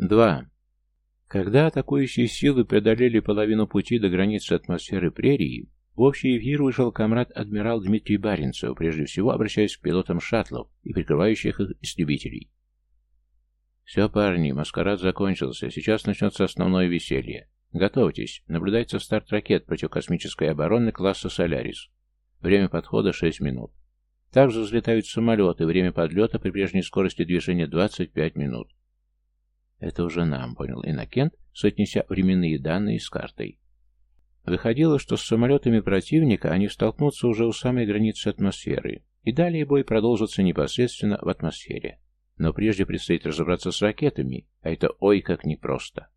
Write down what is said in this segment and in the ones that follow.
2. Когда атакующие силы преодолели половину пути до границы атмосферы прерии, в общий эфир вышел комрад-адмирал Дмитрий Баренцев, прежде всего обращаясь к пилотам шаттлов и прикрывающих их истребителей. «Все, парни, маскарад закончился. Сейчас начнется основное веселье. Готовьтесь. Наблюдается старт ракет противокосмической обороны класса «Солярис». Время подхода 6 минут. Также взлетают самолеты. Время подлета при прежней скорости движения 25 минут. Это уже нам, понял Иннокент, соотнеся временные данные с картой. Выходило, что с самолетами противника они столкнутся уже у самой границы атмосферы, и далее бой продолжится непосредственно в атмосфере. Но прежде предстоит разобраться с ракетами, а это ой как непросто.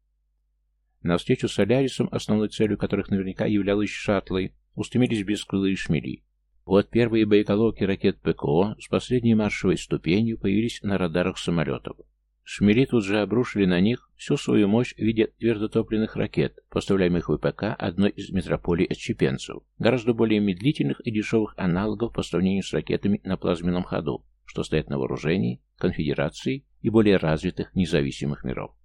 На встречу с Солярисом, основной целью которых наверняка являлись шаттлы, устремились бескрылые шмели. Вот первые боеголовки ракет ПКО с последней маршевой ступенью появились на радарах самолетов. Шмели тут же обрушили на них всю свою мощь в виде твердотопливных ракет, поставляемых ВПК одной из метрополий отщепенцев, гораздо более медлительных и дешевых аналогов по сравнению с ракетами на плазменном ходу, что стоят на вооружении, конфедерации и более развитых независимых миров.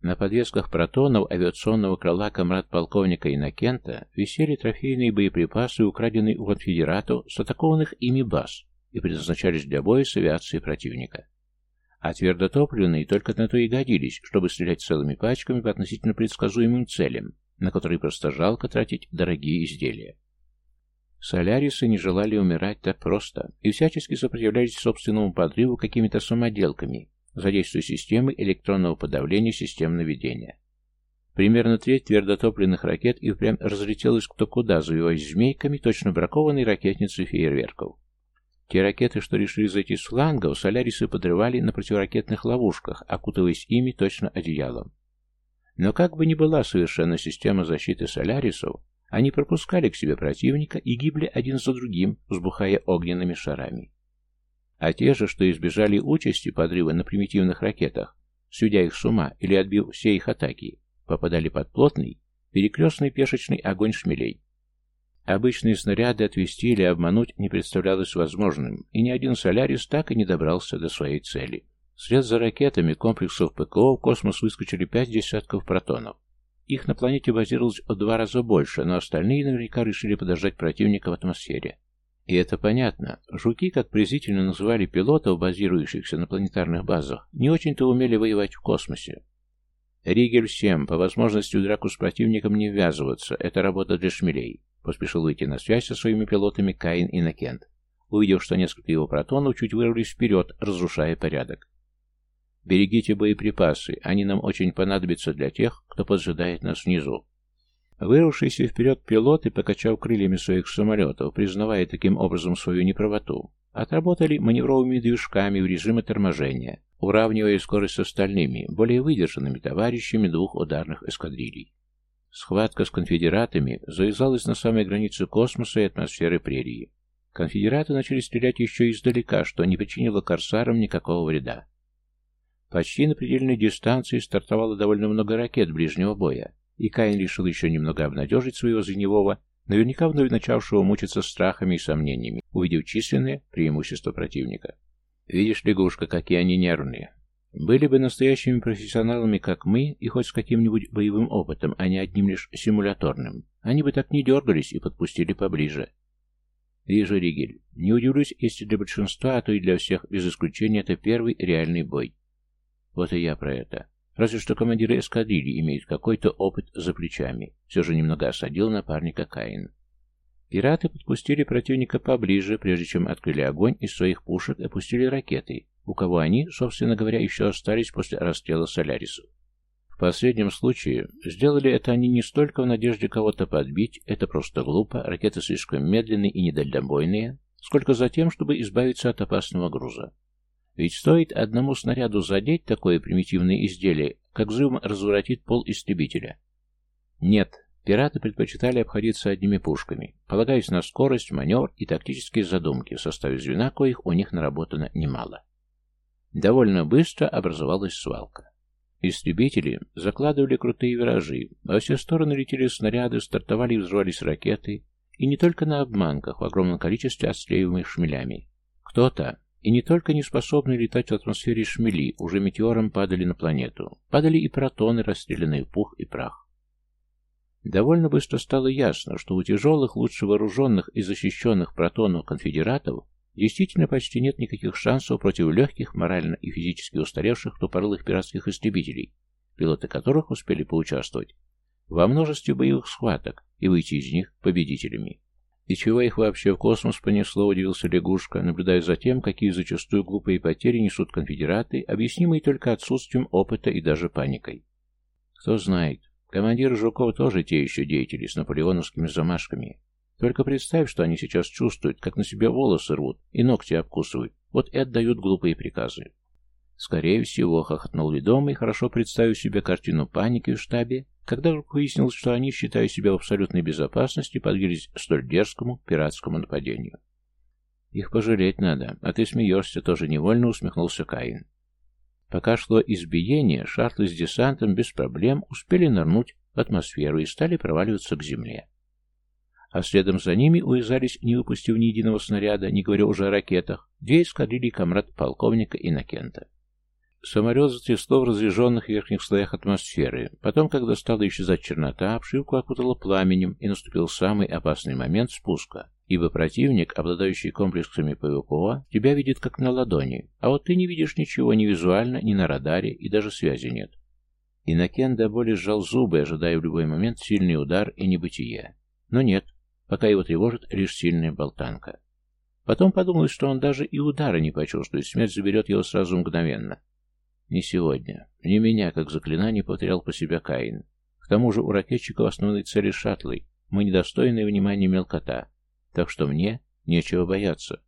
На подвесках протонов авиационного крыла комрад-полковника Иннокента висели трофейные боеприпасы, украденные у конфедератов с атакованных ими баз, и предназначались для боя с авиацией противника а твердотопливные только на то и годились, чтобы стрелять целыми пачками по относительно предсказуемым целям, на которые просто жалко тратить дорогие изделия. Солярисы не желали умирать так просто и всячески сопротивлялись собственному подрыву какими-то самоделками, задействуя системы электронного подавления систем наведения. Примерно треть твердотопливных ракет и впрямь разлетелась кто куда, завиваясь змейками точно бракованной ракетницы фейерверков. Те ракеты, что решили зайти с флангов, солярисы подрывали на противоракетных ловушках, окутываясь ими точно одеялом. Но как бы ни была совершенно система защиты солярисов, они пропускали к себе противника и гибли один за другим, взбухая огненными шарами. А те же, что избежали участи подрыва на примитивных ракетах, сведя их с ума или отбив все их атаки, попадали под плотный, перекрестный пешечный огонь шмелей. Обычные снаряды отвести или обмануть не представлялось возможным, и ни один «Солярис» так и не добрался до своей цели. Вслед за ракетами комплексов ПКО в космос выскочили пять десятков протонов. Их на планете базировалось в два раза больше, но остальные наверняка решили подождать противника в атмосфере. И это понятно. Жуки, как презрительно называли пилотов, базирующихся на планетарных базах, не очень-то умели воевать в космосе. Ригель всем, по возможности в драку с противником не ввязываться, это работа для шмелей. Поспешил выйти на связь со своими пилотами Каин и Накент, увидев, что несколько его протонов чуть вырвались вперед, разрушая порядок. «Берегите боеприпасы, они нам очень понадобятся для тех, кто поджидает нас внизу». Вырвавшийся вперед пилоты, покачав крыльями своих самолетов, признавая таким образом свою неправоту, отработали маневровыми движками в режиме торможения, уравнивая скорость с остальными, более выдержанными товарищами двух ударных эскадрилей. Схватка с конфедератами завязалась на самой границе космоса и атмосферы прерии. Конфедераты начали стрелять еще издалека, что не причинило корсарам никакого вреда. Почти на предельной дистанции стартовало довольно много ракет ближнего боя, и Каин решил еще немного обнадежить своего звеневого, наверняка вновь начавшего мучиться страхами и сомнениями, увидев численное преимущество противника. «Видишь, лягушка, какие они нервные. Были бы настоящими профессионалами, как мы, и хоть с каким-нибудь боевым опытом, а не одним лишь симуляторным, они бы так не дергались и подпустили поближе. Вижу, Ригель. Не удивлюсь, если для большинства, а то и для всех, без исключения, это первый реальный бой. Вот и я про это. Разве что командиры эскадрильи имеют какой-то опыт за плечами. Все же немного осадил напарника Каин. Пираты подпустили противника поближе, прежде чем открыли огонь из своих пушек и опустили ракеты, у кого они, собственно говоря, еще остались после расстрела Солярису. В последнем случае сделали это они не столько в надежде кого-то подбить, это просто глупо, ракеты слишком медленные и недальнобойные, сколько за тем, чтобы избавиться от опасного груза. Ведь стоит одному снаряду задеть такое примитивное изделие, как взрывом разворотит пол истребителя. Нет, пираты предпочитали обходиться одними пушками, полагаясь на скорость, маневр и тактические задумки, в составе звена коих у них наработано немало. Довольно быстро образовалась свалка. Истребители закладывали крутые виражи, во все стороны летели снаряды, стартовали и взрывались ракеты, и не только на обманках, в огромном количестве отстреливаемых шмелями. Кто-то, И не только не способные летать в атмосфере шмели, уже метеором падали на планету. Падали и протоны, расстрелянные пух и прах. Довольно быстро стало ясно, что у тяжелых, лучше вооруженных и защищенных протонов конфедератов действительно почти нет никаких шансов против легких, морально и физически устаревших тупорылых пиратских истребителей, пилоты которых успели поучаствовать во множестве боевых схваток и выйти из них победителями. «И чего их вообще в космос понесло?» – удивился лягушка, наблюдая за тем, какие зачастую глупые потери несут конфедераты, объяснимые только отсутствием опыта и даже паникой. Кто знает, командиры Жуков тоже те еще деятели с наполеоновскими замашками. Только представь, что они сейчас чувствуют, как на себе волосы рвут и ногти обкусывают, вот и отдают глупые приказы. Скорее всего, хохотнул ведомый, хорошо представив себе картину паники в штабе, когда вдруг выяснилось, что они, считая себя в абсолютной безопасности, подвиглись столь дерзкому пиратскому нападению. «Их пожалеть надо, а ты смеешься», — тоже невольно усмехнулся Каин. Пока шло избиение, шаттлы с десантом без проблем успели нырнуть в атмосферу и стали проваливаться к земле. А следом за ними увязались, не выпустив ни единого снаряда, не говоря уже о ракетах, две эскадрильи комрад полковника Иннокента. Самолет затрясло в разряженных верхних слоях атмосферы. Потом, когда стала исчезать чернота, обшивку окутало пламенем, и наступил самый опасный момент спуска. Ибо противник, обладающий комплексами ПВПО, тебя видит как на ладони, а вот ты не видишь ничего ни визуально, ни на радаре, и даже связи нет. Иннокен до боли сжал зубы, ожидая в любой момент сильный удар и небытие. Но нет, пока его тревожит лишь сильная болтанка. Потом подумалось, что он даже и удара не почувствует, смерть заберет его сразу мгновенно. Не сегодня. Не меня, как заклинание, повторял по себе Каин. К тому же у ракетчиков основной цели шаттлы. Мы недостойны внимания мелкота. Так что мне нечего бояться.